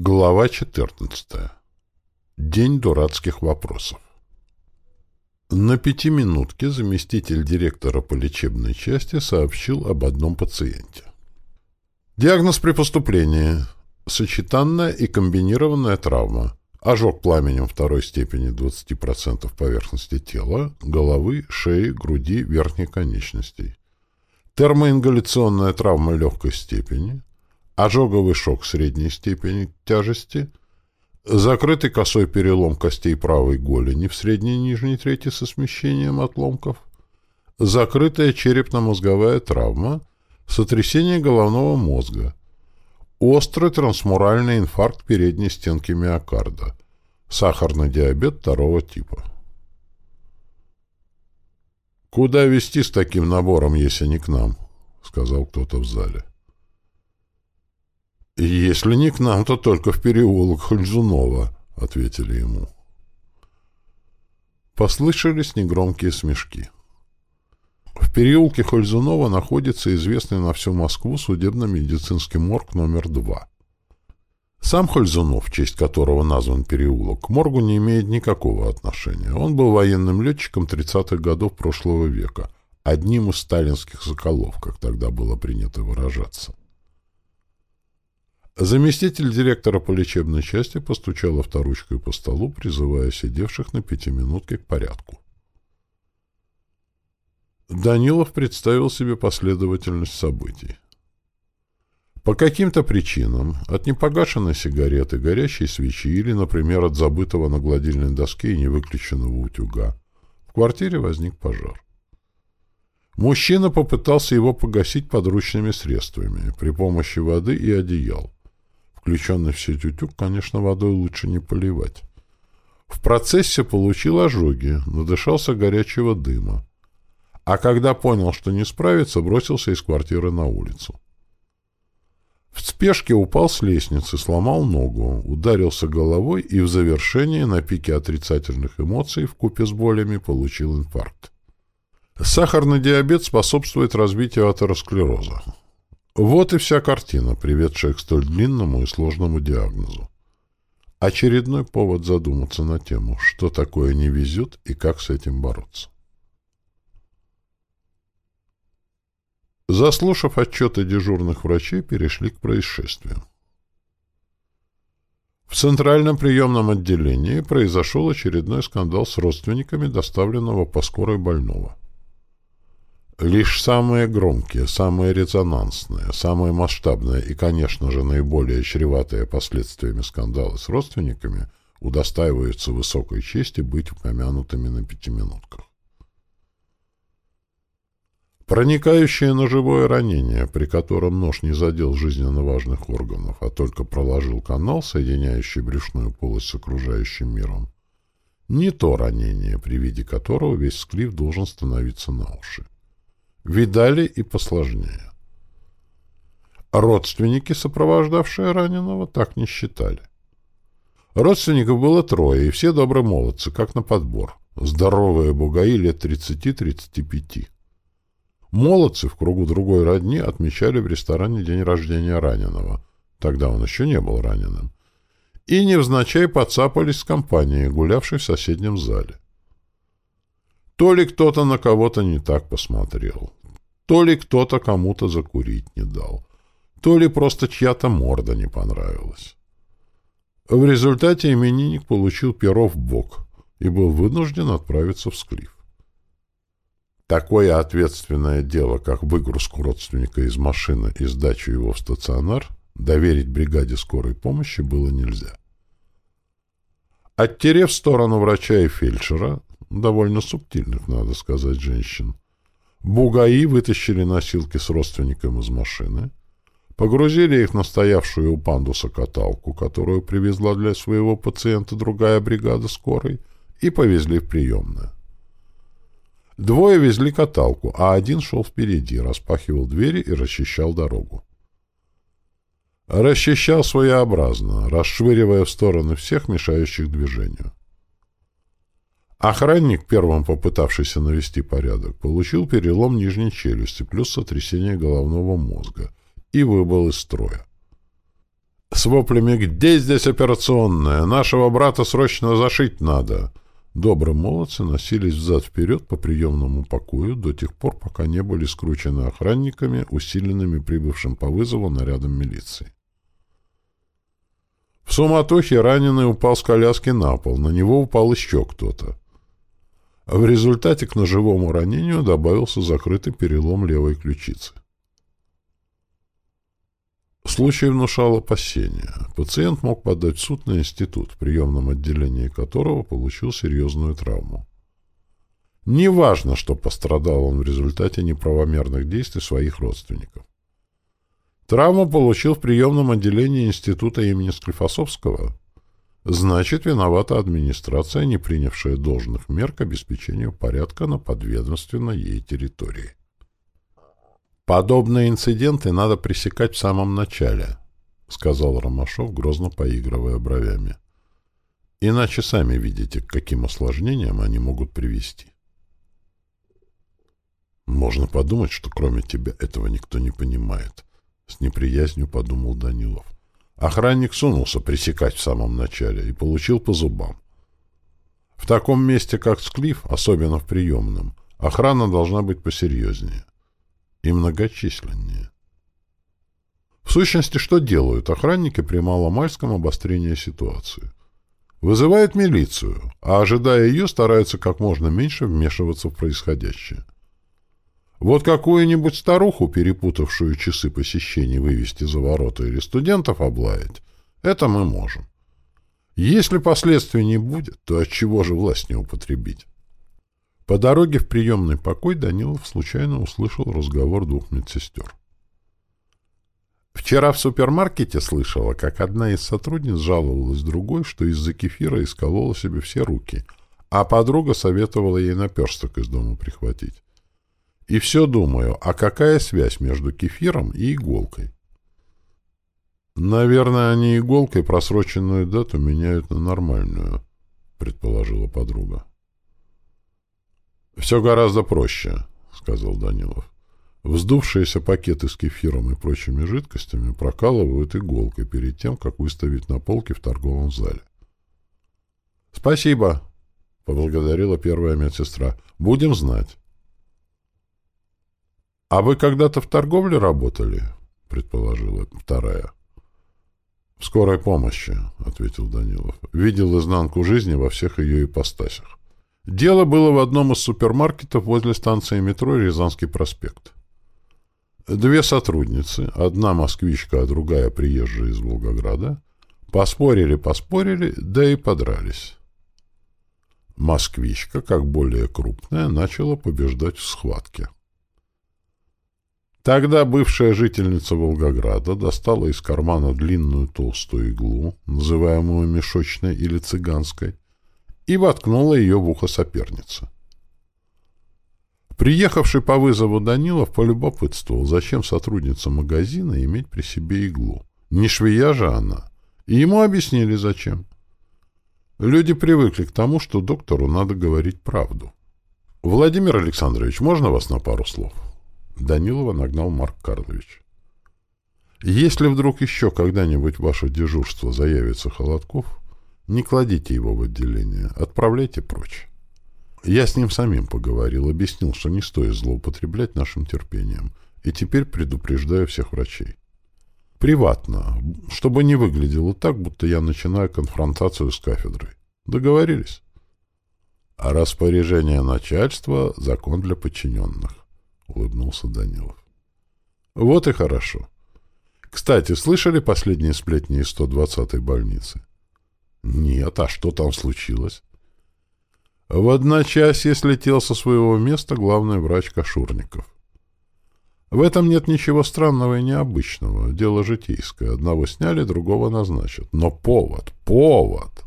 Глава 14. День дурацких вопросов. На пятиминутке заместитель директора по лечебной части сообщил об одном пациенте. Диагноз при поступлении. Сочетанная и комбинированная травма. Ожог пламенем второй степени 20% поверхности тела, головы, шеи, груди, верхней конечностей. Термоингаляционная травма легкой степени. Ожоговый шок средней степени тяжести. Закрытый косой перелом костей правой голени в средней нижней трети со смещением отломков. Закрытая черепно-мозговая травма. Сотрясение головного мозга Острый трансмуральный инфаркт передней стенки миокарда. Сахарный диабет второго типа. «Куда везти с таким набором, если не к нам?» — сказал кто-то в зале. «Если не к нам, то только в переулок Хользунова», — ответили ему. Послышались негромкие смешки. В переулке Хользунова находится известный на всю Москву судебно-медицинский морг номер два. Сам Хользунов, в честь которого назван переулок, к моргу не имеет никакого отношения. Он был военным летчиком 30-х годов прошлого века, одним из сталинских «соколов», как тогда было принято выражаться. Заместитель директора по лечебной части постучал авторучкой по столу, призывая сидевших на пятиминутке к порядку. Данилов представил себе последовательность событий. По каким-то причинам, от непогашенной сигареты, горящей свечи или, например, от забытого на гладильной доске и невыключенного утюга, в квартире возник пожар. Мужчина попытался его погасить подручными средствами при помощи воды и одеял. Включенный в сеть утюг, конечно, водой лучше не поливать. В процессе получил ожоги, надышался горячего дыма а когда понял, что не справится, бросился из квартиры на улицу. В спешке упал с лестницы, сломал ногу, ударился головой и в завершении на пике отрицательных эмоций в купе с болями получил инфаркт. Сахарный диабет способствует развитию атеросклероза. Вот и вся картина, приведшая к столь длинному и сложному диагнозу. Очередной повод задуматься на тему, что такое не везет и как с этим бороться. Заслушав отчеты дежурных врачей, перешли к происшествию. В центральном приемном отделении произошел очередной скандал с родственниками доставленного по скорой больного. Лишь самые громкие, самые резонансные, самые масштабные и, конечно же, наиболее чреватые последствиями скандала с родственниками удостаиваются высокой чести быть упомянутыми на пятиминутках. Проникающее ножевое ранение, при котором нож не задел жизненно важных органов, а только проложил канал, соединяющий брюшную полость с окружающим миром, не то ранение, при виде которого весь склиф должен становиться на уши. Видали и посложнее. Родственники, сопровождавшие раненого, так не считали. Родственников было трое, и все добрые молодцы, как на подбор. Здоровые бугаи лет 30-35. Молодцы в кругу другой родни отмечали в ресторане день рождения раненого. Тогда он еще не был раненым. И невзначай подцапались с компанией, гулявшей в соседнем зале. То ли кто-то на кого-то не так посмотрел, то ли кто-то кому-то закурить не дал, то ли просто чья-то морда не понравилась. В результате именинник получил перо в бок и был вынужден отправиться в склиф. Такое ответственное дело, как выгрузку родственника из машины и сдачу его в стационар, доверить бригаде скорой помощи было нельзя. Оттерев сторону врача и фельдшера, довольно субтильных, надо сказать, женщин, бугаи вытащили носилки с родственником из машины, погрузили их на стоявшую у пандуса каталку, которую привезла для своего пациента другая бригада скорой, и повезли в приемную. Двое везли каталку, а один шел впереди, распахивал двери и расчищал дорогу. Расчищал своеобразно, расшвыривая в стороны всех мешающих движению. Охранник, первым попытавшийся навести порядок, получил перелом нижней челюсти плюс сотрясение головного мозга и выбыл из строя. С воплями «Где здесь операционная? Нашего брата срочно зашить надо!» Добрые молодцы носились взад-вперед по приемному покою до тех пор, пока не были скручены охранниками, усиленными прибывшим по вызову нарядом милиции. В суматохе раненый упал с коляски на пол, на него упал еще кто-то. В результате к ножевому ранению добавился закрытый перелом левой ключицы. Случай внушал опасения. Пациент мог подать в суд на институт, в приемном отделении которого получил серьезную травму. Неважно, что пострадал он в результате неправомерных действий своих родственников. Травму получил в приемном отделении института имени Склифосовского. Значит, виновата администрация, не принявшая должных мер к обеспечению порядка на подведомственной ей территории. «Подобные инциденты надо пресекать в самом начале», — сказал Ромашов, грозно поигрывая бровями. «Иначе сами видите, к каким осложнениям они могут привести». «Можно подумать, что кроме тебя этого никто не понимает», с неприязнью подумал Данилов. Охранник сунулся пресекать в самом начале и получил по зубам. В таком месте, как Склиф, особенно в приемном, охрана должна быть посерьезнее и многочисленнее. В сущности, что делают охранники при маломальском обострении ситуации? Вызывают милицию, а, ожидая ее, стараются как можно меньше вмешиваться в происходящее. Вот какую-нибудь старуху, перепутавшую часы посещений, вывести за ворота или студентов облаять, это мы можем. Если последствий не будет, то от чего же власть не употребить? По дороге в приемный покой Данилов случайно услышал разговор двух медсестер. Вчера в супермаркете слышала, как одна из сотрудниц жаловалась другой, что из-за кефира исколола себе все руки, а подруга советовала ей наперсток из дома прихватить. И все думаю, а какая связь между кефиром и иголкой? Наверное, они иголкой просроченную дату меняют на нормальную, предположила подруга. Все гораздо проще, сказал Данилов. Вздувшиеся пакеты с кефиром и прочими жидкостями прокалывают иголкой перед тем, как выставить на полке в торговом зале. «Спасибо», — поблагодарила первая медсестра. «Будем знать». — А вы когда-то в торговле работали? — предположила вторая. — В скорой помощи, — ответил Данилов. Видел изнанку жизни во всех ее ипостасях. Дело было в одном из супермаркетов возле станции метро Рязанский проспект. Две сотрудницы, одна москвичка, а другая приезжая из Волгограда, поспорили-поспорили, да и подрались. Москвичка, как более крупная, начала побеждать в схватке. Тогда бывшая жительница Волгограда достала из кармана длинную толстую иглу, называемую мешочной или цыганской, и воткнула ее в ухо соперницы. Приехавший по вызову Данилов полюбопытствовал, зачем сотрудница магазина иметь при себе иглу. Не швея же она. И ему объяснили, зачем. Люди привыкли к тому, что доктору надо говорить правду. «Владимир Александрович, можно вас на пару слов?» Данилова нагнал Марк Карлович. «Если вдруг еще когда-нибудь ваше дежурство заявится Холодков, не кладите его в отделение, отправляйте прочь. Я с ним самим поговорил, объяснил, что не стоит злоупотреблять нашим терпением, и теперь предупреждаю всех врачей. Приватно, чтобы не выглядело так, будто я начинаю конфронтацию с кафедрой. Договорились? А распоряжение начальства — закон для подчиненных. — улыбнулся Данилов. «Вот и хорошо. Кстати, слышали последние сплетни из 120-й больницы?» «Нет, а что там случилось?» В одночасье слетел со своего места главный врач Кашурников. В этом нет ничего странного и необычного. Дело житейское. Одного сняли, другого назначат. Но повод, повод!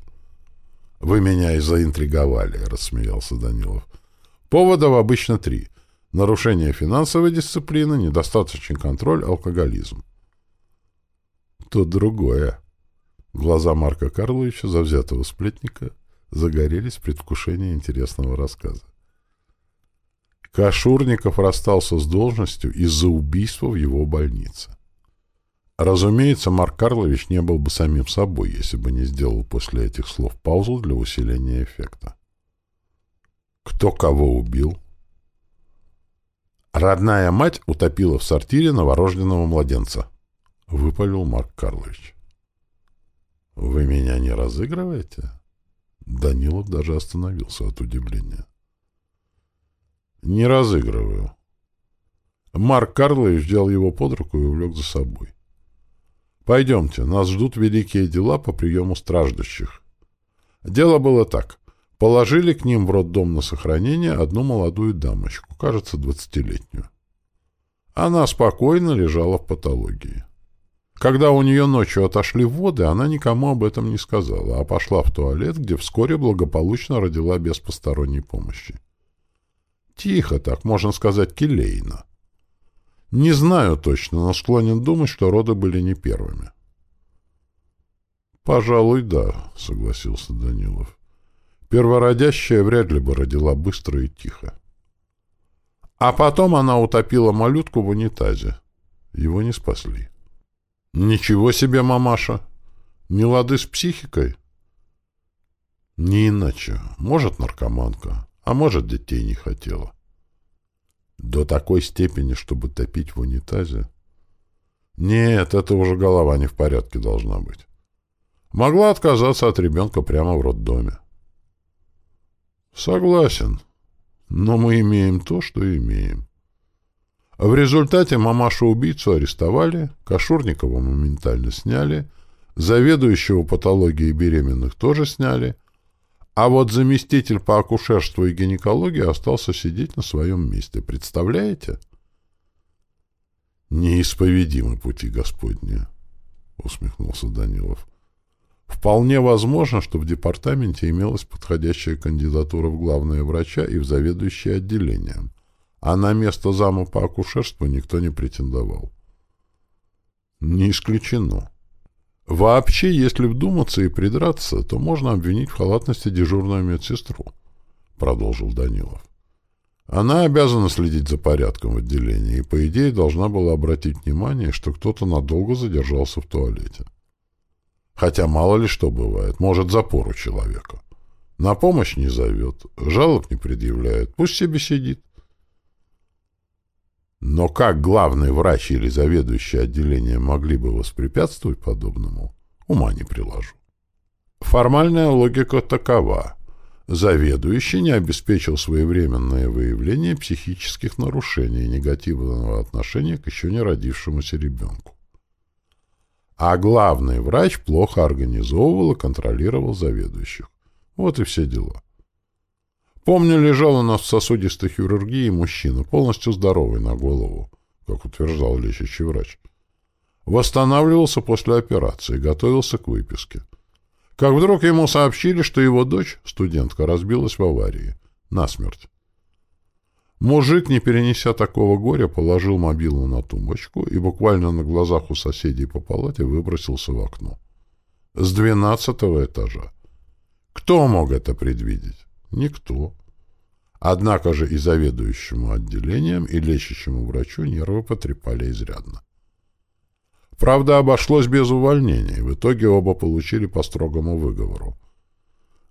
Вы меня и заинтриговали, — рассмеялся Данилов. Поводов обычно три — нарушение финансовой дисциплины, недостаточный контроль, алкоголизм. Тут другое. Глаза Марка Карловича, завзятого сплетника, загорелись в предвкушении интересного рассказа. Кашурников расстался с должностью из-за убийства в его больнице. Разумеется, Марк Карлович не был бы самим собой, если бы не сделал после этих слов паузу для усиления эффекта. Кто кого убил? Родная мать утопила в сортире новорожденного младенца. Выпалил Марк Карлович. Вы меня не разыгрываете? Данилов даже остановился от удивления. Не разыгрываю. Марк Карлович взял его под руку и увлек за собой. Пойдемте, нас ждут великие дела по приему страждущих. Дело было так. Положили к ним в роддом на сохранение одну молодую дамочку, кажется, двадцатилетнюю. Она спокойно лежала в патологии. Когда у нее ночью отошли воды, она никому об этом не сказала, а пошла в туалет, где вскоре благополучно родила без посторонней помощи. Тихо так, можно сказать, келейно. Не знаю точно, но склонен думать, что роды были не первыми. «Пожалуй, да», — согласился Данилов. Первородящая вряд ли бы родила быстро и тихо. А потом она утопила малютку в унитазе. Его не спасли. Ничего себе, мамаша! Не лады с психикой? Не иначе. Может, наркоманка, а может, детей не хотела. До такой степени, чтобы топить в унитазе? Нет, это уже голова не в порядке должна быть. Могла отказаться от ребенка прямо в роддоме. Согласен. Но мы имеем то, что имеем. В результате мамашу-убийцу арестовали, Кашурникова моментально сняли, заведующего патологией беременных тоже сняли, а вот заместитель по акушерству и гинекологии остался сидеть на своем месте. Представляете? Неисповедимы пути Господни, усмехнулся Данилов. Вполне возможно, что в департаменте имелась подходящая кандидатура в главные врача и в заведующие отделением, а на место зама по акушерству никто не претендовал. Не исключено. Вообще, если вдуматься и придраться, то можно обвинить в халатности дежурную медсестру, продолжил Данилов. Она обязана следить за порядком в отделении и, по идее, должна была обратить внимание, что кто-то надолго задержался в туалете. Хотя мало ли что бывает, может запор у человека. На помощь не зовет, жалоб не предъявляет, пусть себе сидит. Но как главный врач или заведующий отделением могли бы воспрепятствовать подобному, ума не приложу. Формальная логика такова. Заведующий не обеспечил своевременное выявление психических нарушений и негативного отношения к еще не родившемуся ребенку а главный врач плохо организовывал и контролировал заведующих. Вот и все дела. Помню, лежал у нас в сосудистой хирургии мужчина, полностью здоровый на голову, как утверждал лечащий врач. Восстанавливался после операции, готовился к выписке. Как вдруг ему сообщили, что его дочь, студентка, разбилась в аварии. Насмерть. Мужик, не перенеся такого горя, положил мобилу на тумбочку и буквально на глазах у соседей по палате выбросился в окно. С двенадцатого этажа. Кто мог это предвидеть? Никто. Однако же и заведующему отделением, и лечащему врачу нервы потрепали изрядно. Правда, обошлось без увольнений. В итоге оба получили по строгому выговору.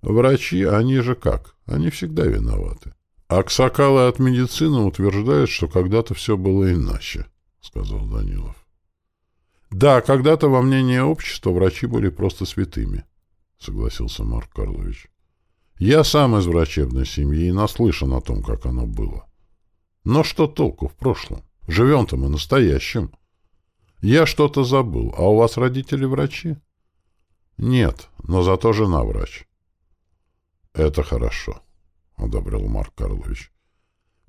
Врачи, они же как? Они всегда виноваты. Аксакалы от медицины утверждают, что когда-то все было иначе, — сказал Данилов. Да, когда-то во мнении общества врачи были просто святыми, — согласился Марк Карлович. Я сам из врачебной семьи и наслышан о том, как оно было. Но что толку в прошлом? Живем-то мы настоящим. Я что-то забыл, а у вас родители врачи? Нет, но зато жена врач. Это хорошо. — одобрил Марк Карлович.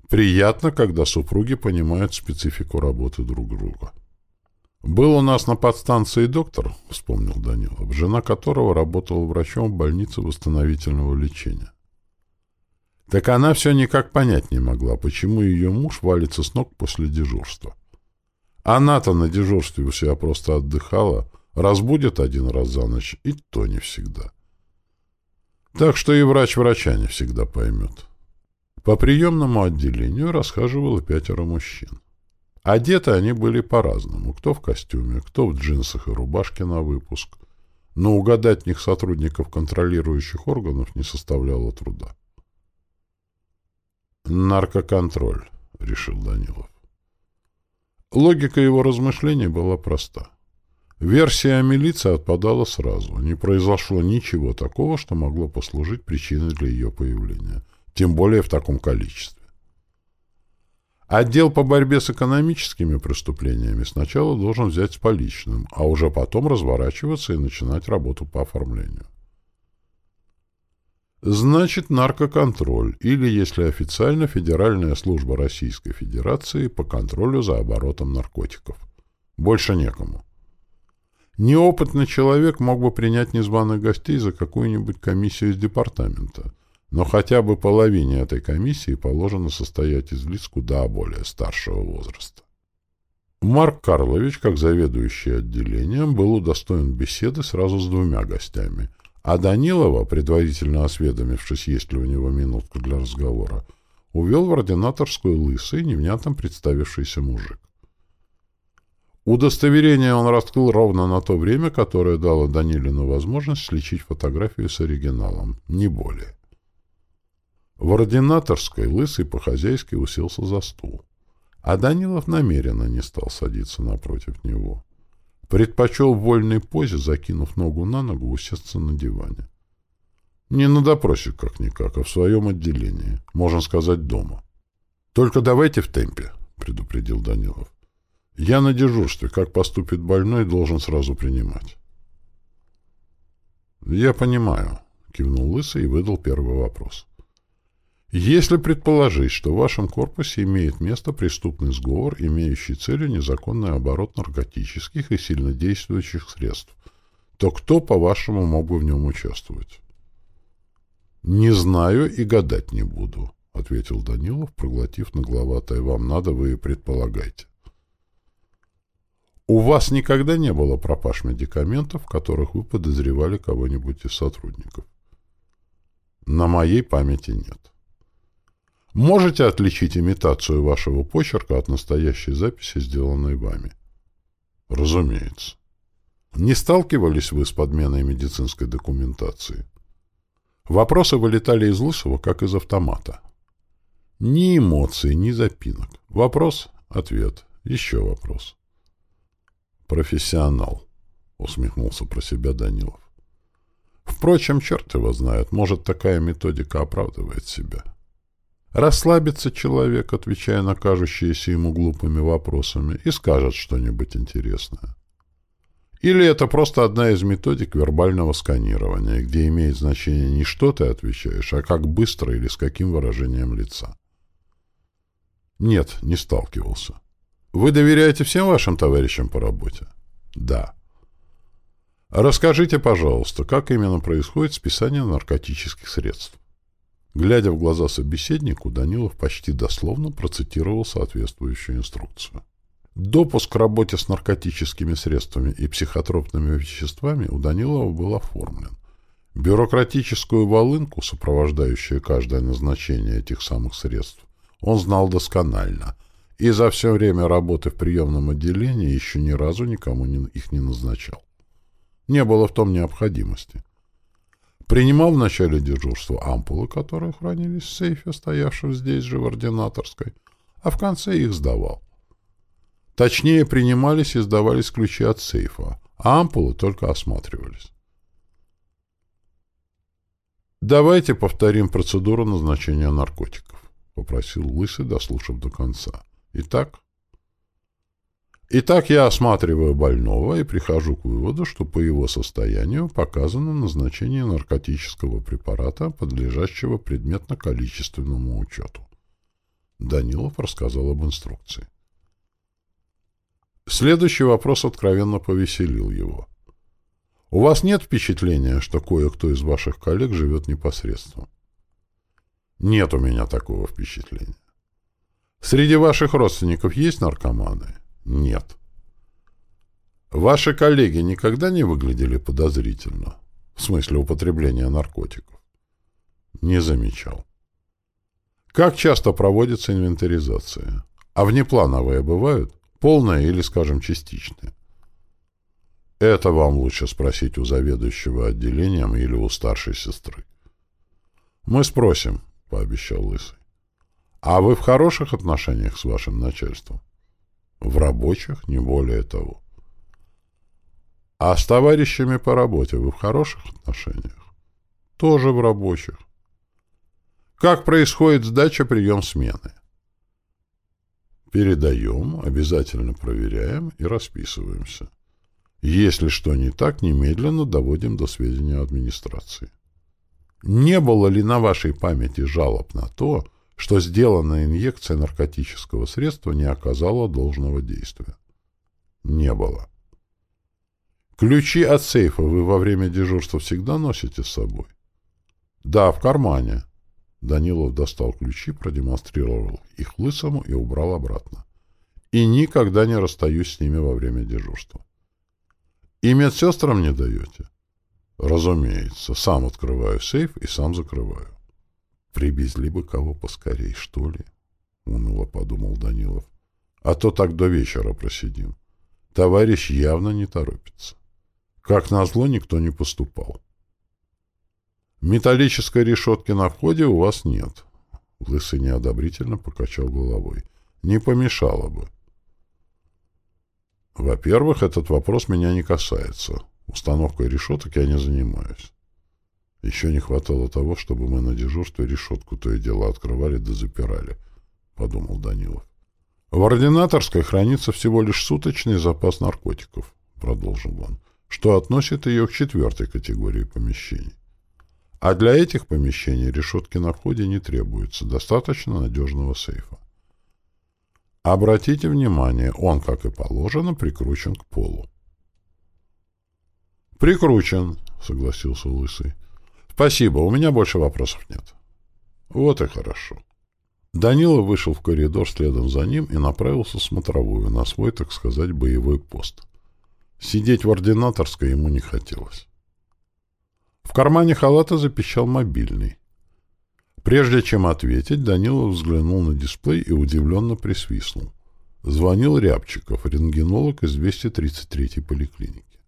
«Приятно, когда супруги понимают специфику работы друг друга». «Был у нас на подстанции доктор», — вспомнил Данилов, жена которого работала врачом в больнице восстановительного лечения. Так она все никак понять не могла, почему ее муж валится с ног после дежурства. Она-то на дежурстве у себя просто отдыхала, разбудит один раз за ночь, и то не всегда. Так что и врач врача не всегда поймет. По приемному отделению расхаживало пятеро мужчин. Одеты они были по-разному. Кто в костюме, кто в джинсах и рубашке на выпуск. Но угадать них сотрудников контролирующих органов не составляло труда. «Наркоконтроль», — решил Данилов. Логика его размышлений была проста. Версия о милиции отпадала сразу. Не произошло ничего такого, что могло послужить причиной для ее появления. Тем более в таком количестве. Отдел по борьбе с экономическими преступлениями сначала должен взять с поличным, а уже потом разворачиваться и начинать работу по оформлению. Значит, наркоконтроль, или, если официально, Федеральная служба Российской Федерации по контролю за оборотом наркотиков. Больше некому. Неопытный человек мог бы принять незваных гостей за какую-нибудь комиссию из департамента, но хотя бы половине этой комиссии положено состоять из лиц куда более старшего возраста. Марк Карлович, как заведующий отделением, был удостоен беседы сразу с двумя гостями – а Данилова, предварительно осведомившись, есть ли у него минутка для разговора, увел в ординаторскую лысый, невнятно представившийся мужик. Удостоверение он раскрыл ровно на то время, которое дало Данилину возможность сличить фотографию с оригиналом, не более. В ординаторской лысый по-хозяйски уселся за стул, а Данилов намеренно не стал садиться напротив него. Предпочел в вольной позе, закинув ногу на ногу, усесться на диване. Не на допросе как-никак, а в своем отделении. Можно сказать, дома. «Только давайте в темпе», — предупредил Данилов. «Я на дежурстве. Как поступит больной, должен сразу принимать». «Я понимаю», — кивнул Лысый и выдал первый вопрос. Если предположить, что в вашем корпусе имеет место преступный сговор, имеющий целью незаконный оборот наркотических и сильнодействующих средств, то кто, по-вашему, мог бы в нем участвовать? «Не знаю и гадать не буду», — ответил Данилов, проглотив нагловатое «вам надо, вы и предполагаете». «У вас никогда не было пропаж медикаментов, в которых вы подозревали кого-нибудь из сотрудников?» «На моей памяти нет». Можете отличить имитацию вашего почерка от настоящей записи, сделанной вами? Разумеется. Не сталкивались вы с подменой медицинской документации? Вопросы вылетали из Лысого, как из автомата. Ни эмоций, ни запинок. Вопрос — ответ. Еще вопрос. «Профессионал», — усмехнулся про себя Данилов. «Впрочем, черт его знает, может, такая методика оправдывает себя». Расслабится человек, отвечая на кажущиеся ему глупыми вопросами, и скажет что-нибудь интересное. Или это просто одна из методик вербального сканирования, где имеет значение не что ты отвечаешь, а как быстро или с каким выражением лица. Нет, не сталкивался. Вы доверяете всем вашим товарищам по работе? Да. Расскажите, пожалуйста, как именно происходит списание наркотических средств? Глядя в глаза собеседнику, Данилов почти дословно процитировал соответствующую инструкцию. Допуск к работе с наркотическими средствами и психотропными веществами у Данилова был оформлен. Бюрократическую волынку, сопровождающую каждое назначение этих самых средств, он знал досконально и за все время работы в приемном отделении еще ни разу никому их не назначал. Не было в том необходимости. Принимал в начале дежурства ампулы, которые хранились в сейфе, стоявшем здесь же в ординаторской, а в конце их сдавал. Точнее, принимались и сдавались ключи от сейфа, а ампулы только осматривались. «Давайте повторим процедуру назначения наркотиков», — попросил Лысый, дослушав до конца. «Итак, Итак, я осматриваю больного и прихожу к выводу, что по его состоянию показано назначение наркотического препарата, подлежащего предметно-количественному учету. Данилов рассказал об инструкции. Следующий вопрос откровенно повеселил его. «У вас нет впечатления, что кое-кто из ваших коллег живет непосредственно?» «Нет у меня такого впечатления. Среди ваших родственников есть наркоманы?» Нет. Ваши коллеги никогда не выглядели подозрительно? В смысле употребления наркотиков? Не замечал. Как часто проводится инвентаризация? А внеплановые бывают? Полные или, скажем, частичные? Это вам лучше спросить у заведующего отделением или у старшей сестры. Мы спросим, пообещал Лысый. А вы в хороших отношениях с вашим начальством? В рабочих, не более того. А с товарищами по работе вы в хороших отношениях? Тоже в рабочих. Как происходит сдача, прием смены? Передаем, обязательно проверяем и расписываемся. Если что не так, немедленно доводим до сведения администрации. Не было ли на вашей памяти жалоб на то, что сделанная инъекция наркотического средства не оказала должного действия? Не было. Ключи от сейфа вы во время дежурства всегда носите с собой? Да, в кармане. Данилов достал ключи, продемонстрировал их лысому и убрал обратно. И никогда не расстаюсь с ними во время дежурства. И медсестрам не даете? Разумеется. Сам открываю сейф и сам закрываю. Привезли бы кого поскорей, что ли? Уныло подумал Данилов. А то так до вечера просидим. Товарищ явно не торопится. Как назло, никто не поступал. Металлической решетки на входе у вас нет. Лысый неодобрительно покачал головой. Не помешало бы. Во-первых, этот вопрос меня не касается. Установкой решеток я не занимаюсь. Еще не хватало того, чтобы мы на дежурстве решетку то и дело открывали да запирали, — подумал Данилов. В ординаторской хранится всего лишь суточный запас наркотиков, — продолжил он, — что относит ее к четвертой категории помещений. А для этих помещений решетки на входе не требуются, достаточно надежного сейфа. Обратите внимание, он, как и положено, прикручен к полу. «Прикручен», — согласился Лысый. «Спасибо, у меня больше вопросов нет». «Вот и хорошо». Данила вышел в коридор следом за ним и направился в смотровую, на свой, так сказать, боевой пост. Сидеть в ординаторской ему не хотелось. В кармане халата запищал мобильный. Прежде чем ответить, Данилов взглянул на дисплей и удивленно присвистнул. Звонил Рябчиков, рентгенолог из 233-й поликлиники.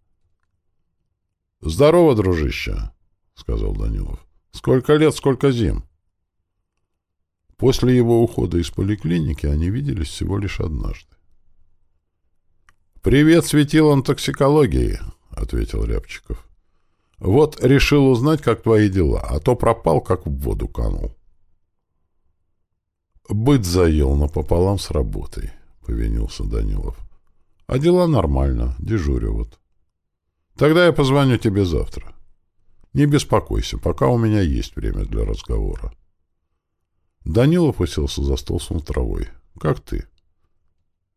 «Здорово, дружище!» — сказал Данилов. «Сколько лет, сколько зим!» После его ухода из поликлиники они виделись всего лишь однажды. «Привет светилам токсикологии!» — ответил Рябчиков. Вот решил узнать, как твои дела, а то пропал, как в воду канул. Быть заел напополам с работой, — повинился Данилов. А дела нормально, дежурю вот. Тогда я позвоню тебе завтра. Не беспокойся, пока у меня есть время для разговора. Данилов уселся за стол с травой. Как ты?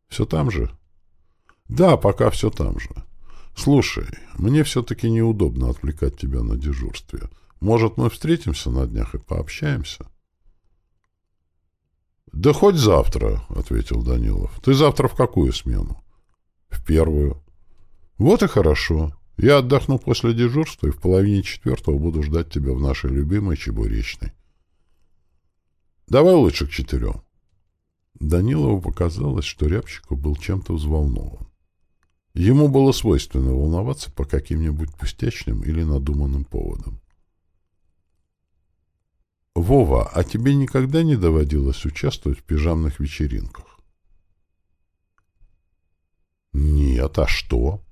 Все там же? Да, пока все там же. «Слушай, мне все-таки неудобно отвлекать тебя на дежурстве. Может, мы встретимся на днях и пообщаемся?» «Да хоть завтра», — ответил Данилов. «Ты завтра в какую смену?» «В первую». «Вот и хорошо. Я отдохну после дежурства и в половине четвертого буду ждать тебя в нашей любимой Чебуречной». «Давай лучше к четырем». Данилову показалось, что Рябчиков был чем-то взволнован. Ему было свойственно волноваться по каким-нибудь пустячным или надуманным поводам. «Вова, а тебе никогда не доводилось участвовать в пижамных вечеринках?» «Нет, а что?»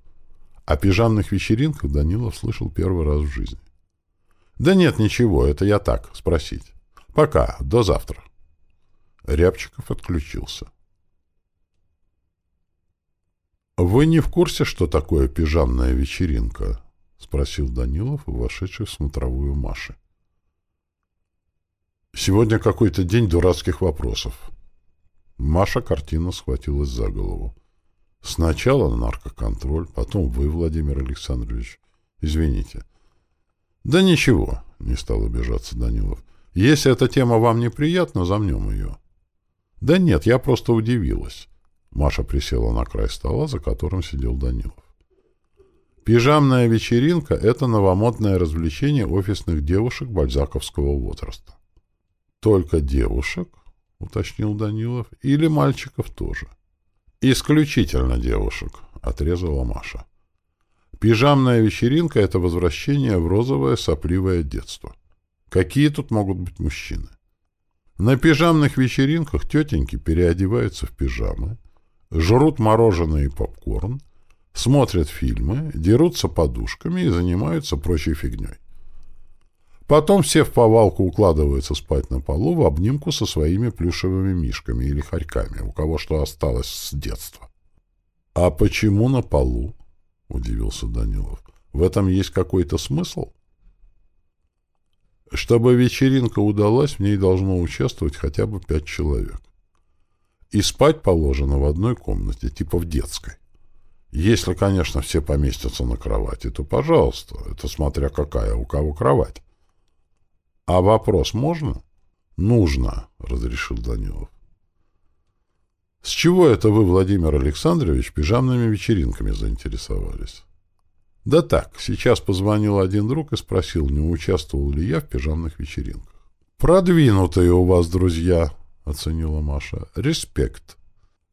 О пижамных вечеринках Данилов слышал первый раз в жизни. «Да нет, ничего, это я так, спросить. Пока, до завтра». Рябчиков отключился. «Вы не в курсе, что такое пижамная вечеринка?» — спросил Данилов, вошедший в смотровую Маши. «Сегодня какой-то день дурацких вопросов». Маша картина схватилась за голову. «Сначала наркоконтроль, потом вы, Владимир Александрович. Извините». «Да ничего», — не стал обижаться Данилов. «Если эта тема вам неприятна, замнем ее». «Да нет, я просто удивилась». Маша присела на край стола, за которым сидел Данилов. Пижамная вечеринка — это новомодное развлечение офисных девушек бальзаковского возраста. Только девушек? — уточнил Данилов. «Или мальчиков тоже?» «Исключительно девушек», — отрезала Маша. «Пижамная вечеринка — это возвращение в розовое сопливое детство. Какие тут могут быть мужчины? На пижамных вечеринках тетеньки переодеваются в пижамы, жрут мороженое и попкорн, смотрят фильмы, дерутся подушками и занимаются прочей фигней. Потом все в повалку укладываются спать на полу в обнимку со своими плюшевыми мишками или хорьками, у кого что осталось с детства. — А почему на полу? — удивился Данилов. — В этом есть какой-то смысл? Чтобы вечеринка удалась, в ней должно участвовать хотя бы пять человек. И спать положено в одной комнате, типа в детской. Если, конечно, все поместятся на кровати, то пожалуйста, это смотря какая у кого кровать. А вопрос можно? Нужно, разрешил Данилов. С чего это вы, Владимир Александрович, пижамными вечеринками заинтересовались? Да так, сейчас позвонил один друг и спросил, не участвовал ли я в пижамных вечеринках. Продвинутые у вас друзья, оценила Маша. Респект.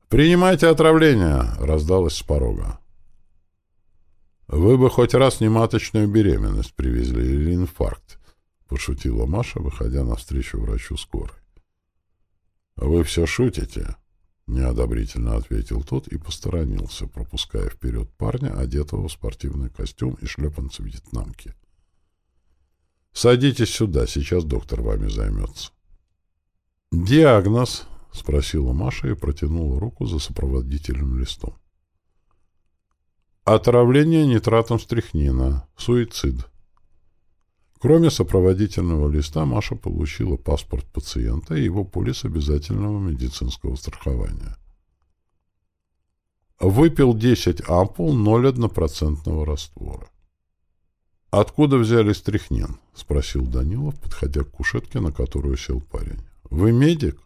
Принимайте отравление, раздалось с порога. Вы бы хоть раз не маточную беременность привезли или инфаркт, пошутила Маша, выходя навстречу врачу скорой. Вы все шутите? Неодобрительно ответил тот и посторонился, пропуская вперед парня, одетого в спортивный костюм и шлепанцы вьетнамки. «Садитесь сюда, сейчас доктор вами займется». «Диагноз?» — спросила Маша и протянула руку за сопроводительным листом. «Отравление нитратом стрихнина. Суицид». Кроме сопроводительного листа, Маша получила паспорт пациента и его полис обязательного медицинского страхования. Выпил 10 ампул 0,1% раствора. «Откуда взяли стрихнин?» — спросил Данилов, подходя к кушетке, на которую сел парень. «Вы медик?»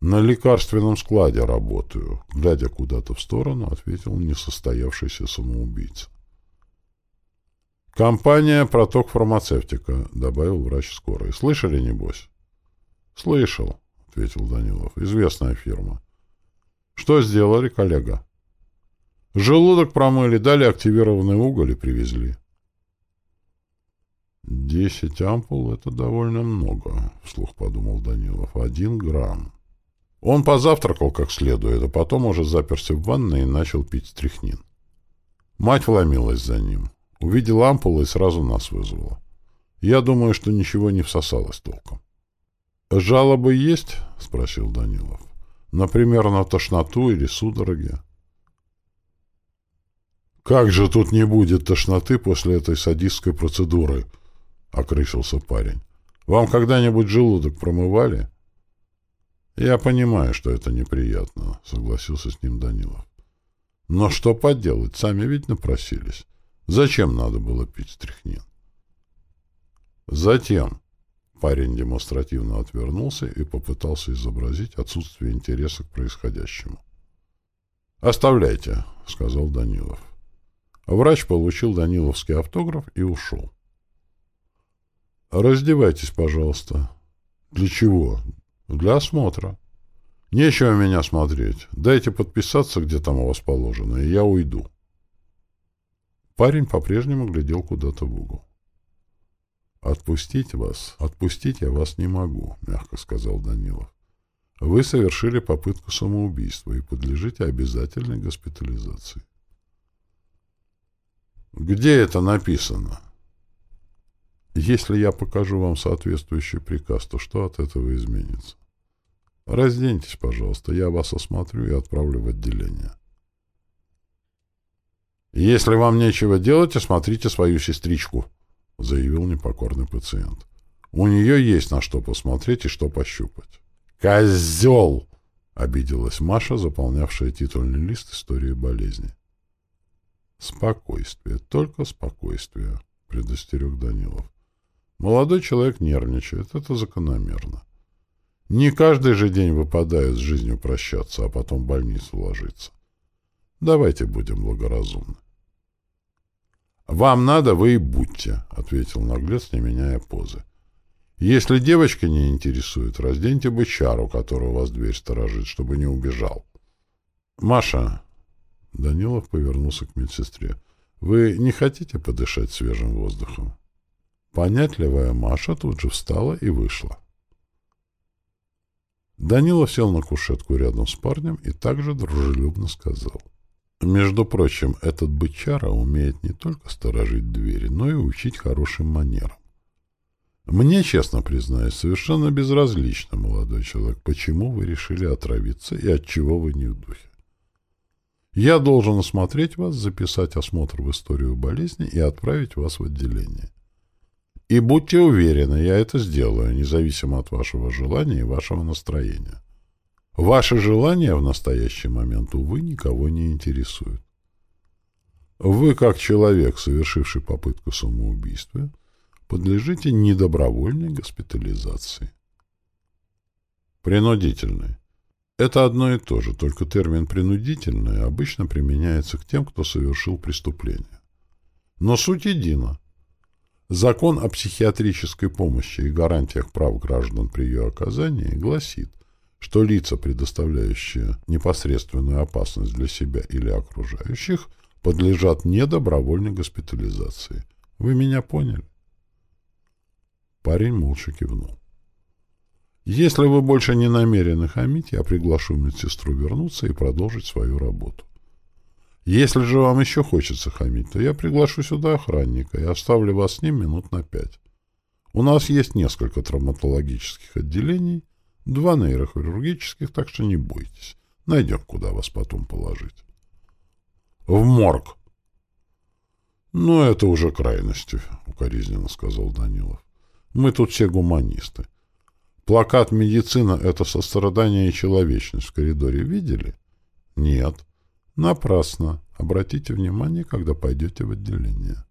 «На лекарственном складе работаю», — глядя куда-то в сторону, ответил несостоявшийся самоубийца. «Компания «Проток фармацевтика», — добавил врач скорой. «Слышали, небось?» «Слышал», — ответил Данилов. «Известная фирма». «Что сделали, коллега?» «Желудок промыли, дали активированный уголь и привезли». «Десять ампул — это довольно много», — вслух подумал Данилов. «Один грамм». Он позавтракал как следует, а потом уже заперся в ванной и начал пить стряхнин. Мать вломилась за ним. Увидела ампулу и сразу нас вызвала. Я думаю, что ничего не всосалось толком. «Жалобы есть?» — спросил Данилов. «Например, на тошноту или судороги?» «Как же тут не будет тошноты после этой садистской процедуры?» — окрысился парень. «Вам когда-нибудь желудок промывали?» «Я понимаю, что это неприятно», — согласился с ним Данилов. «Но что поделать, сами ведь напросились. Зачем надо было пить стряхнин? Затем парень демонстративно отвернулся и попытался изобразить отсутствие интереса к происходящему. «Оставляйте», — сказал Данилов. Врач получил даниловский автограф и ушел. «Раздевайтесь, пожалуйста». «Для чего?» «Для осмотра». «Нечего меня смотреть. Дайте подписаться, где там у вас положено, и я уйду». Парень по-прежнему глядел куда-то в угол. «Отпустить вас? Отпустить я вас не могу», — мягко сказал Данилов. «Вы совершили попытку самоубийства и подлежите обязательной госпитализации». «Где это написано?» «Если я покажу вам соответствующий приказ, то что от этого изменится?» «Разденьтесь, пожалуйста, я вас осмотрю и отправлю в отделение». «Если вам нечего делать, осмотрите свою сестричку», — заявил непокорный пациент. «У нее есть на что посмотреть и что пощупать». «Козел!» — обиделась Маша, заполнявшая титульный лист истории болезни. «Спокойствие, только спокойствие», — предостерег Данилов. «Молодой человек нервничает, это закономерно. Не каждый же день выпадает с жизнью прощаться, а потом в больницу ложиться. Давайте будем благоразумны. «Вам надо, вы и будьте», — ответил наглец, не меняя позы. Если девочка не интересует, разденьте бычар, у которого у вас дверь сторожит, чтобы не убежал. Маша, Данилов повернулся к медсестре. Вы не хотите подышать свежим воздухом? Понятливая Маша тут же встала и вышла. Данилов сел на кушетку рядом с парнем и также дружелюбно сказал. Между прочим, этот бычара умеет не только сторожить двери, но и учить хорошим манерам. Мне, честно признаюсь, совершенно безразлично, молодой человек, почему вы решили отравиться и от чего вы не в духе. Я должен осмотреть вас, записать осмотр в историю болезни и отправить вас в отделение. И будьте уверены, я это сделаю, независимо от вашего желания и вашего настроения. Ваши желания в настоящий момент, увы, никого не интересуют. Вы, как человек, совершивший попытку самоубийства, подлежите недобровольной госпитализации. Принудительной. Это одно и то же, только термин «принудительное» обычно применяется к тем, кто совершил преступление. Но суть едина. Закон о психиатрической помощи и гарантиях прав граждан при ее оказании гласит, что лица, предоставляющие непосредственную опасность для себя или окружающих, подлежат недобровольной госпитализации. Вы меня поняли? Парень молча кивнул. Если вы больше не намерены хамить, я приглашу медсестру вернуться и продолжить свою работу. Если же вам еще хочется хамить, то я приглашу сюда охранника и оставлю вас с ним минут на пять. У нас есть несколько травматологических отделений, два нейрохирургических, так что не бойтесь. Найдем, куда вас потом положить. В морг. Ну, это уже крайности, укоризненно сказал Данилов. Мы тут все гуманисты. Плакат «Медицина — это сострадание и человечность» в коридоре видели? Нет. Напрасно. Обратите внимание, когда пойдете в отделение.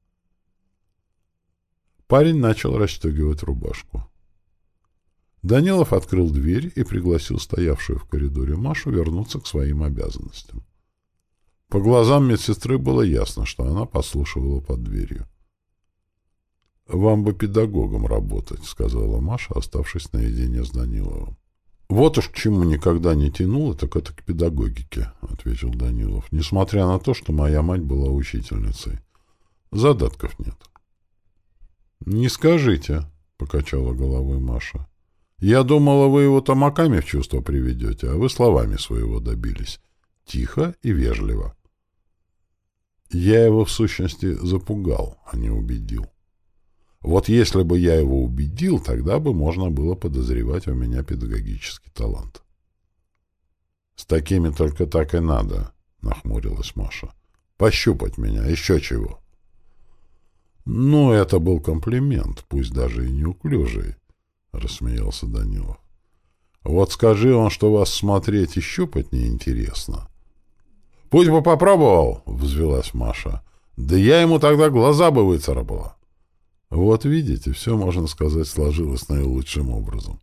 Парень начал расстегивать рубашку. Данилов открыл дверь и пригласил стоявшую в коридоре Машу вернуться к своим обязанностям. По глазам медсестры было ясно, что она послушивала под дверью. «Вам бы педагогом работать», — сказала Маша, оставшись наедине с Даниловым. «Вот уж к чему никогда не тянуло, так это к педагогике», — ответил Данилов, «несмотря на то, что моя мать была учительницей. Задатков нет». «Не скажите», — покачала головой Маша. «Я думала, вы его тамаками в чувство приведете, а вы словами своего добились. Тихо и вежливо». Я его, в сущности, запугал, а не убедил. Вот если бы я его убедил, тогда бы можно было подозревать у меня педагогический талант. — С такими только так и надо, — нахмурилась Маша. — Пощупать меня, еще чего. — Ну, это был комплимент, пусть даже и неуклюжий, — рассмеялся Данилов. — Вот скажи он, что вас смотреть и щупать неинтересно. — Пусть бы попробовал, — взвелась Маша. — Да я ему тогда глаза бы выцарапала. Вот видите, все, можно сказать, сложилось наилучшим образом.